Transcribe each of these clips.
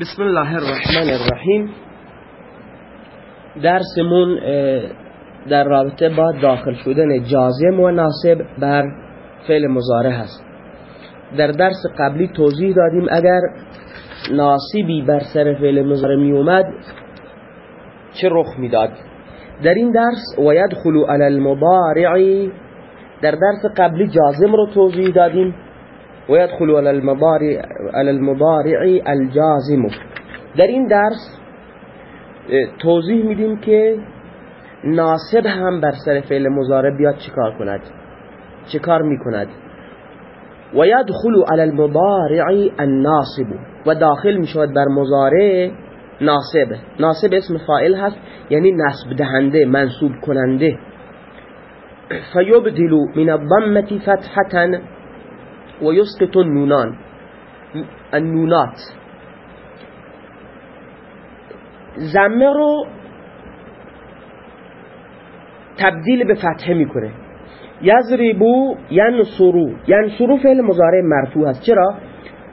بسم الله الرحمن الرحیم درسمون در رابطه با داخل شدن جازم و ناسب بر فعل مزاره هست. در درس قبلی توضیح دادیم اگر ناسبی بر سر فعل مزاره می اومد چه رخ می‌داد در این درس و یدخلو علی المضارع. در درس قبلی جازم رو توضیح دادیم. و یدخلو علی المضارع علی المضارع الجازم. در این درس توضیح میدیم که ناسب هم بر سر فعل مضارع بیاد چیکار کند؟ چیکار می‌کند؟ و یدخل علی المضارع الناصب. و داخل می‌شود بر مضارع ناصب. ناصب اسم فاعل هست یعنی نصب دهنده منصوب کننده. فیبدل من الضمه فتحه و یسقط النونان. النونات. زمه رو تبدیل به فتحه می‌کنه. یضربو ینصرو. ینصرو فعل مضارع مرفوع هست چرا؟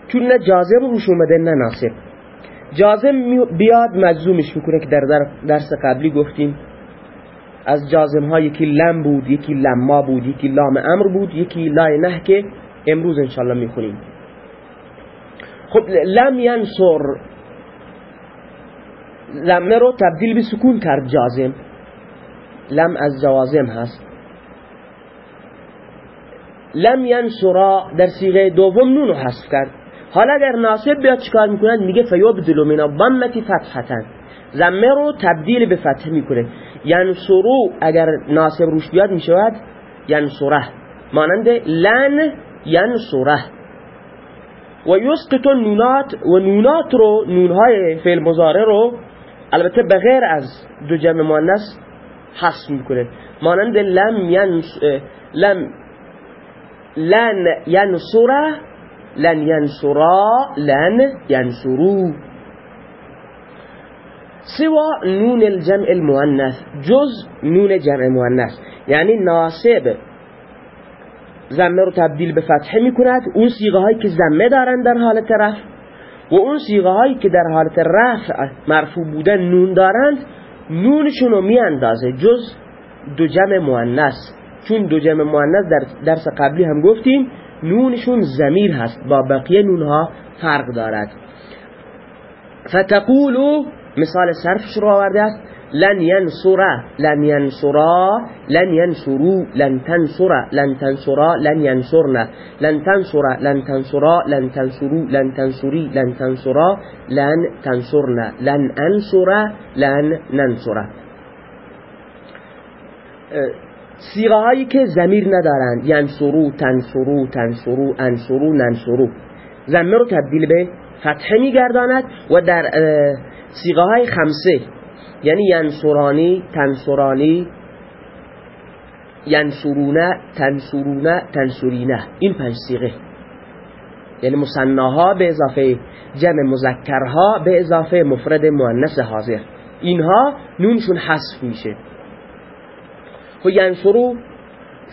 چون نه جازم روش اومده نه ناصب. جازم بیاد مجزومش می‌کنه که در درس قبلی گفتیم. از جازم ها یکی لم بود یکی لما بود یکی لام امر بود یکی لای نه که امروز انشالله می‌خونیم. خب لم ینصر. لمه رو تبدیل به سکون کرد جازم. لم از جوازم هست. لم ینصرا در سیغه دوم نونو حذف کرد. حالا اگر ناصب بیاد چیکار می‌کنه میگه فیبدلو من الضمه فتحتن زمه رو تبدیل به فتح می‌کنه. ینصرو اگر ناصب روش بیاد می‌شود ینصره. مانند لن ینصره و یسقط نونات و نونات رو نونهای فعل مضارع رو البته بغیر از دو جمع مؤنث حذف می‌کنه. مانند لم ینس لم لن ینصره لن ینصرا لن ینصرو. سوا نون الجمع المؤنث جز نون جمع مؤنث. یعنی ناسب زمه رو تبدیل به فتحه می کند اون سیغه هایی که زمه دارن در حالت رفع و اون سیغه هایی که در حالت رفع مرفوع بودن نون دارند نونشون رو می اندازه جز دو جمع مؤنث. چون دو جمع مؤنث در درس قبلی هم گفتیم نونشون زمیر هست. با بقیه نونها فرق دارد. فتقولو مثال صرفش رو آورده است. لن ينصر لن ينصرا لن ينصروا لن تنصر لن تنصرا لن ينصرنا لن تنصر لن تنصرا لن تنصروا لن تنصري لن تنصرا لن تنصرنا لن انصر لن ننصر. سیغه هایی که زمیر ندارند. ینصرو تنصرو تنصرو انصرو ننصرو. زمیر رو تبدیل به فتحه میگرداند و در سیغه های خمسه. یعنی ینصرانی تنصرانی ینصرونه تنصرونه تنصرینه. این پنج سیغه یعنی مصناها به اضافه جمع مذکرها به اضافه مفرد مؤنث حاضر. اینها نونشون حذف میشه. خب ینصرو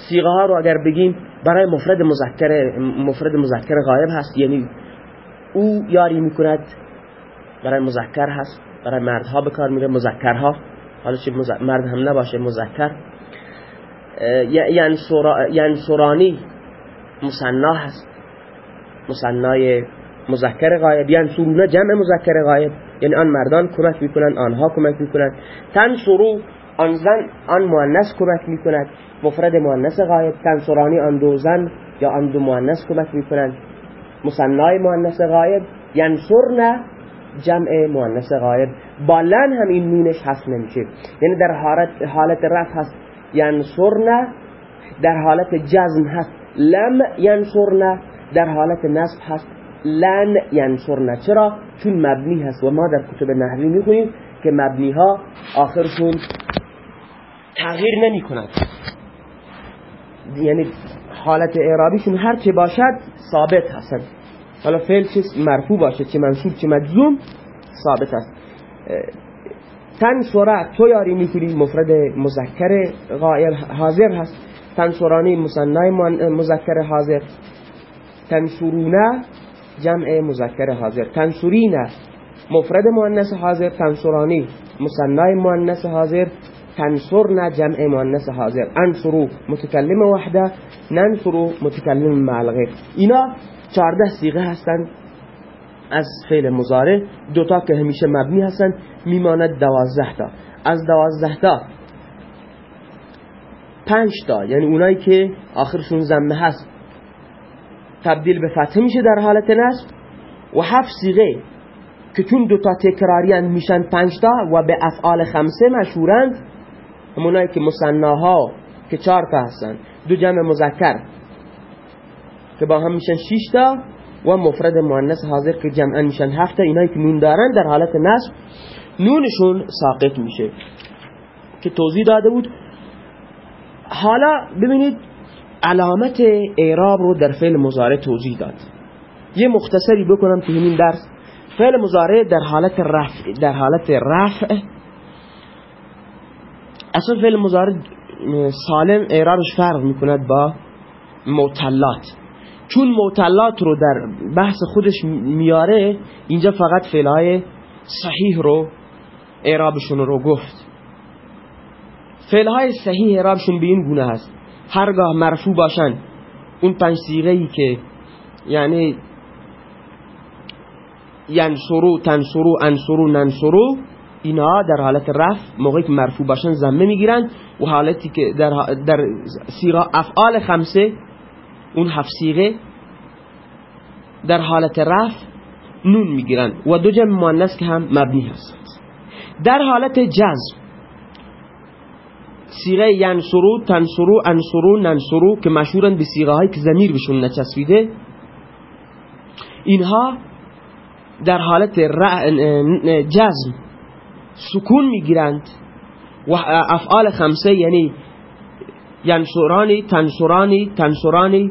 سیغه ها رو اگر بگیم برای مفرد مذکر مفرد مذکر غایب هست. یعنی او یاری می‌کند برای مذکر هست. برای مردها به کار میره مذکرها. حالا چه مرد هم نباشه مذکر. ینصرانی مصنا هست. مصنای مذکر غایب. ینصرونه جمع مذکر غایب. یعنی آن مردان کمک می‌کنن آنها کمک می‌کنن. تنصرو آن زن آن مؤنث کمک می‌کند. مفرد مؤنث غایب. تنصرانی آن دو زن یا آن دو مؤنث کمک می‌کنند. مصنای مؤنث غایب. ینصرن جمع مؤنث غایب با لن هم این نونش حذف نمیشه. یعنی در حالت حالت رفع هست ینصرن. در حالت جزم هست لم ینصرن. در حالت نصب هست لن ینصرن. چرا؟ چون مبنی هست. و ما در کتب نحوی می‌خونیم که مبنی ها آخرشون تغییر نمی کند یعنی حالت اعرابیشون هر چه باشد ثابت هستند. حالا فعل چه مرفوع باشه چه منصوب چه مجزوم ثابت است. تنصره تو یاری می‌کنی مفرد مذکر غائب حاضر هست. تنصرانی مصنای مذکر حاضر. تنصرونه جمع مذکر حاضر. تنصرینه مفرد مؤنث حاضر. تنصرانی مصنع مؤنث حاضر. تنصرن جمع مؤنث حاضر. انصرو متکلم وحده ننصرو متکلم معلغه اینا 14 سیغه هستند از فعل مضارع. دوتا که همیشه مبنی هستن میماند دوازده تا. از دوازده تا پنج تا. یعنی اونایی که آخرشون زمه هست تبدیل به فتح میشه در حالت نصب. و هفت سیغه که چون دوتا تکراری میشن پنج تا و به افعال خمسه مشهورند همونایی که مصناها که چهار تا هستن. دو جمع مذکر که با هم میشن شش تا و مفرد مؤنث حاضر که جمعا میشن هفته اینایی که نون دارن در حالت نصب نونشون ساقط میشه. که توضیح داده بود. حالا ببینید علامت اعراب رو در فعل مضارع توضیح داد. یه مختصری بکنم تو همین درس. فعل مضارع در حالت رفع در حالت رفع اصلا فعل مضارع سالم اعرابش فرق می‌کند با معتلات. چون معتلات رو در بحث خودش میاره اینجا فقط فعلهای صحیح رو اعرابشون رو گفت. فعلهای صحیح اعرابشون به این گونه هست. هرگاه مرفوع باشن اون پنج سیغه ای که یعنی ینصرو تنصرو انصرو ننصرو اینا در حالت رفع موقعی که مرفوع باشن زمه می‌گیرن و حالتی که در, در سیغه افعال خمسه اون هفت سیغه در حالت رفع نون می‌گیرن و دو جمع مؤنث که هم مبنی هست در حالت جزم سیغه ینصرو تنصرو انصرو ننصرو که مشهورن به سیغه هایی که زمیر بهشون نچسبیده اینها در حالت جزم سکون می‌گیرند. و افعال خمسه یعنی ینصرانی تنصرانی تنصرانی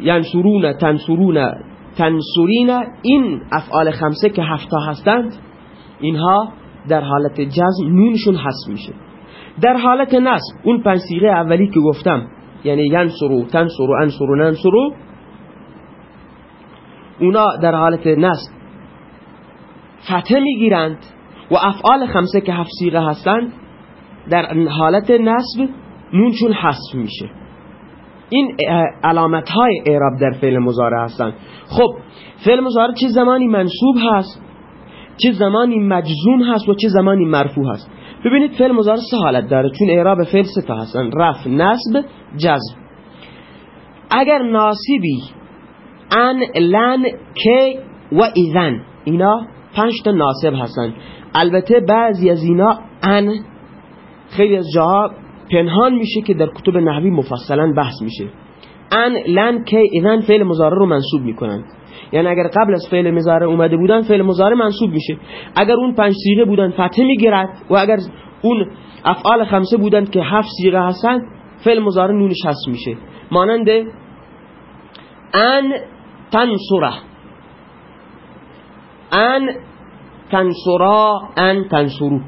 ینصرون تنصرون تنصرین این افعال خمسه که هفتا هستند اینها در حالت جزم نونشون حس میشه. در حالت نصب اون پنج سیغه اولی که گفتم یعنی ینصرو تنصرو انصرو ننصرو اونا در حالت نصب فتح می‌گیرند و افعال خمسه که هفت سیغه هستند در حالت نصب نونشون حذف میشه. این علامت های اعراب در فعل مضارع هستند. خب فعل مضارع چه زمانی منصوب هست؟ چه زمانی مجزوم هست و چه زمانی مرفوع هست؟ ببینید فعل مضارع سه حالت داره. چون اعراب فعل سه تا هستن رفع نصب جزم. اگر ناسبی ان لن کی و ایذن اینا پنج تا ناسب هستن. البته بعضی از اینا ان خیلی از جاها پنهان میشه که در کتب نحوی مفصلا بحث میشه. ان لن کی ایذن فعل مضارع رو منصوب می‌کنن. یعنی اگر قبل از فعل مضارع اومده بودن فعل مضارع منصوب میشه. اگر اون پنج سیغه بودن فتحه می‌گیرد و اگر اون افعال خمسه بودن که هفت سیغه هستن فعل مضارع نونش هست میشه. مانند ان تنصره. ان تنصرا ان تنصرو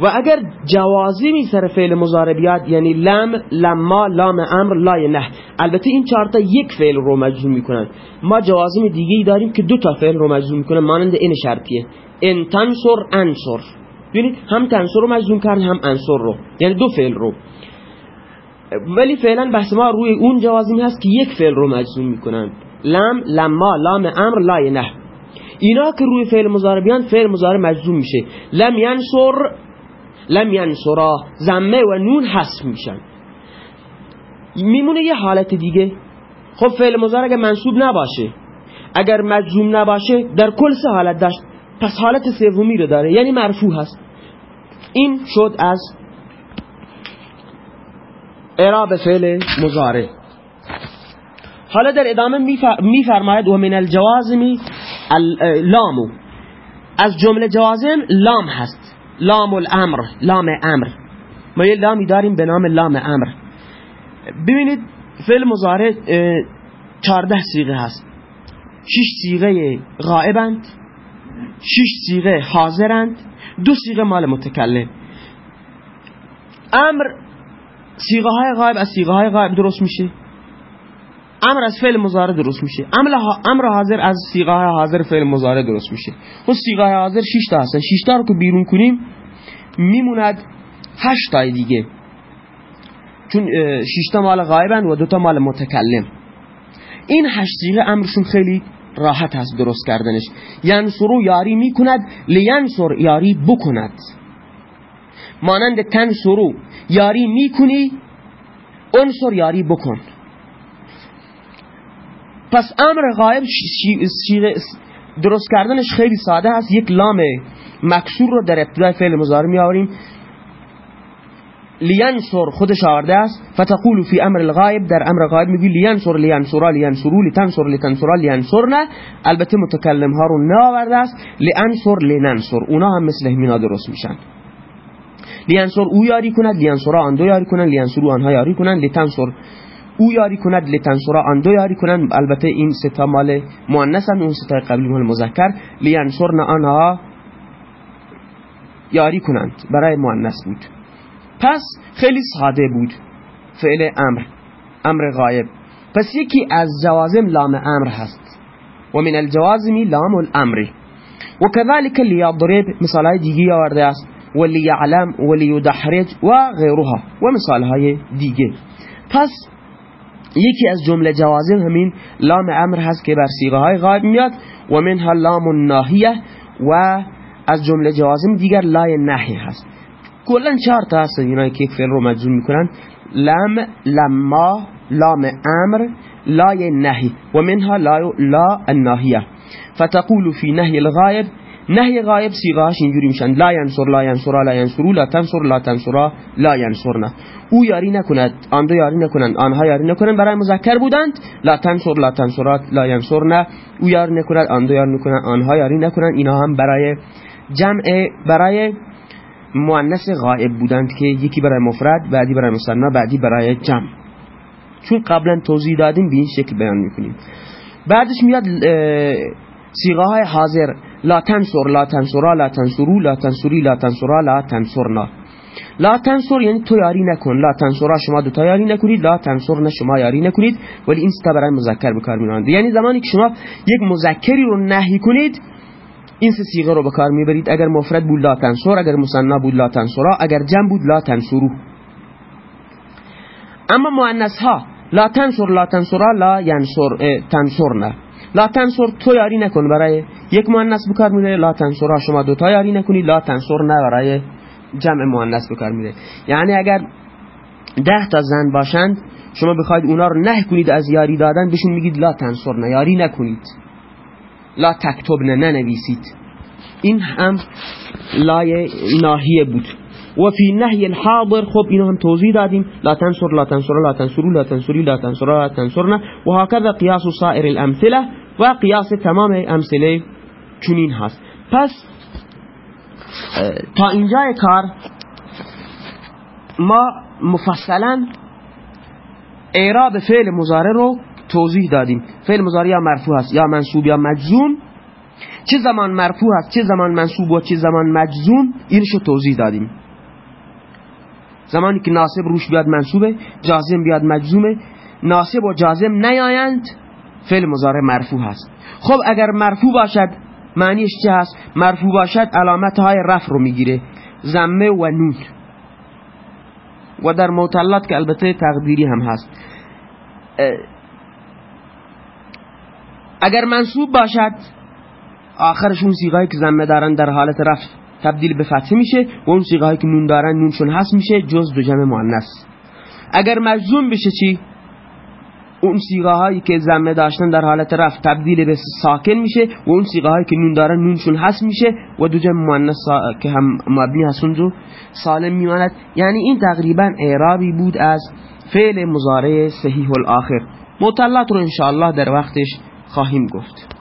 و اگر جوازمی سر فعل مضارع بیاد یعنی لم لما لام امر لای نه. البته این چهارتا یک فعل رو مجزوم می‌کنن. ما جوازم دیگه داریم که دو تا فعل رو مجزوم می‌کنن مانند این شرطیه. ان تنصر انصر. ببینید هم تنصر رو مجزوم کردن هم انصر رو. یعنی دو فعل رو. ولی فعلا بحث ما روی اون جوازمی هست که یک فعل رو مجزوم می‌کنن. لم لما لام امر لای نه. اینا که روی فعل مضارع بیان فعل مضارع مجزوم میشه. لم ینصر لم ینصرا زمه و نون حذف میشن. میمونه یه حالت دیگه. خب فعل مضارع اگر منصوب نباشه اگر مجزوم نباشه در کل سه حالت داشت. پس حالت سومی رو داره. یعنی مرفوع هست. این شد از اعراب فعل مضارع. حالا در ادامه میفرماید و من الجوازمی لامو. از جمله جوازم لام هست. لام الامر لام امر. ما یه لامی داریم به نام لام امر. ببینید فعل مضارع چارده سیغه هست. شش سیغه غائبند شش سیغه حاضرند دو سیغه مال متکلم. امر سیغه های غائب از سیغه های غائب درست میشه؟ امر از فعل مضارع درست میشه امر حاضر از صیغه حاضر فعل مضارع درست میشه و صیغه حاضر 6 تا هستن 6 تا رو که بیرون کنیم میموند 8 تا دیگه چون 6 تا مال غایبن و دو تا مال متکلم این 8 صیغه امرشون خیلی راحت هست درست کردنش ینصرو یاری می‌کند لینصر یاری بکند مانند تنصرو یاری می‌کنی انصر یاری بکن پس امر غایب درست کردنش خیلی ساده هست یک لام مکسور رو در ابتدای فعل مضارع می آوریم. لینصر خودش آورده است. فتقول فی امر الغایب در امر غایب میگی لینصر لینصرا لینصروا لتنصر لتنصرا لینصرن البته متکلم ها رو نآورده است. لانصر لننصر اونا هم مثل همینا درست میشن. لینصر او یاری کند لینصرا آن دو یاری کنند لینصروا آنها یاری کنند لتنصر او یاری کند لتنصرا آن دو یاری کنند. البته این ستا مال مؤنث اون ستا قبلی مال مذکر. لینصرن آنها یاری کنند. برای مؤنث بود. پس خیلی ساده بود فعل امر. امر غایب. پس یکی از جوازم لام امر هست. و من الجوازمی لام الامر. و كذلك لیضرب مثال دیگه آورده است. و لیعلم و غیرها. و مثال های دیگه. پس یکی از جمله جوازم همین لام امر هست که بر سیغه های غایب میاد و منها لام الناهیه و از جمله جوازم دیگر لای نحی هست. کلا چهار تا هست اینا که فعل رو مجزوم می‌کنن. لم لما لام امر لای نهی و منها لا, لا الناهیه فتقول في نهی الغایب نهی غایب سیغاش اینجوری میشن. لا ینصر لا ینصر لا ینصرو لا تنصر لا تنصرا لا ینصرنا او یاری نکند آن دو یاری نکنند آنها یاری نکنند. برای مذکر بودند. لا تنصر لا تنصرات لا ینصرنا او یاری نکند آن دو یاری نکنند آنها یاری نکنند. اینا هم برای جمع برای مؤنث غائب بودند که یکی برای مفرد بعدی برای مثنا بعدی برای جمع. چون قبلا توضیح دادیم به این شکل بیان می‌کنیم. بعدش میاد سیغه های حاضر. لا تنصر لا تنصرا لا تنصرو لا تنصری لا تنصرا لا تنصرنا. لا تنصر یعنی تو یاری نکن. لا تنصرا شما دو تا یاری نکنید. لا تنصرنا شما یاری نکنید. ولی این ستا برای مذکر بکار میرند یعنی زمانی که شما یک مذکری رو نهی کنید این سه سیغه رو به کار می‌برید. اگر مفرد بود لا تنصر اگر مصنا بود لا تنصرا اگر جمع بود لا تنصرو. اما مؤنث ها لا تنصر لا تنصرا لا ینصر تنصرنا. لا تنصر تو یاری نکن برای یک مؤنث بکار میره لا تنصرا شما دو تا یاری نکنید لا تنصرنا برای جمع مؤنث بکار میره یعنی اگر ده تا زن باشند شما بخواید اونا رو نه کنید از یاری دادن بهشون میگید لا تنصرنا یاری نکنید. لا تکتبن ننویسید. این هم لای ناهیه بود. و فی نهی الحاضر خب اینو هم توضیح دادیم. لا تنصر لا تنصر لا تنصرو لا تنصری لا تنصر لا تنصرنا و هكذا قیاس سائر الامثله و قیاس تمام امثله چنین هست. پس تا اینجای کار ما مفصلا اعراب فعل مضارع رو توضیح دادیم. فعل مضارع یا مرفوع است یا منصوب یا مجزوم. چه زمان مرفوع است چه زمان منصوب و چه زمان مجزوم اینشو توضیح دادیم. زمانی که ناسب روش بیاد منصوبه جازم بیاد مجزومه. ناسب و جازم نیایند فعل مضارع مرفوع هست. خب اگر مرفوع باشد معنیش چه هست؟ مرفوع باشد علامت های رفع رو می‌گیره. زمه و نون. و در موتلات که البته تقدیری هم هست. اگر منصوب باشد آخرشون سیغایی که زمه دارن در حالت رفع. تبدیل به فتحه میشه و اون سیغایی که نون دارن نونشون هست میشه جز دو جمع مؤنث. اگر مجزوم بشه چی؟ اون سیغه هایی که زمه داشتن در حالت رفع تبدیل به ساکن میشه و اون سیغه هایی که نون دارن نونشون هست میشه و دو جمع مؤنث که هم مبنی هستون رو سالم میماند. یعنی این تقریبا اعرابی بود از فعل مضارع صحیح الاخر. مطلعات رو انشاءالله در وقتش خواهیم گفت.